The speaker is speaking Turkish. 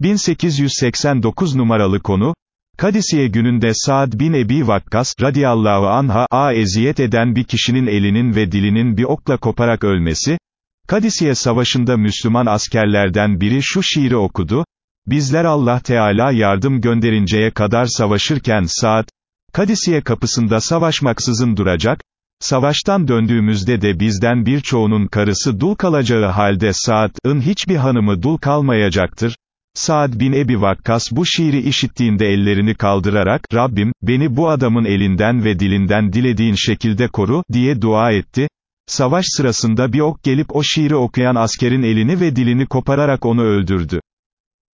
1889 numaralı konu, Kadisiye gününde Saad bin Ebi Vakkas, radiyallahu anha, a eziyet eden bir kişinin elinin ve dilinin bir okla koparak ölmesi, Kadisiye savaşında Müslüman askerlerden biri şu şiiri okudu, bizler Allah Teala yardım gönderinceye kadar savaşırken Saad, Kadisiye kapısında savaşmaksızın duracak, savaştan döndüğümüzde de bizden birçoğunun karısı dul kalacağı halde Saad'ın hiçbir hanımı dul kalmayacaktır, Saad bin Ebi Vakkas bu şiiri işittiğinde ellerini kaldırarak, Rabbim, beni bu adamın elinden ve dilinden dilediğin şekilde koru, diye dua etti. Savaş sırasında bir ok gelip o şiiri okuyan askerin elini ve dilini kopararak onu öldürdü.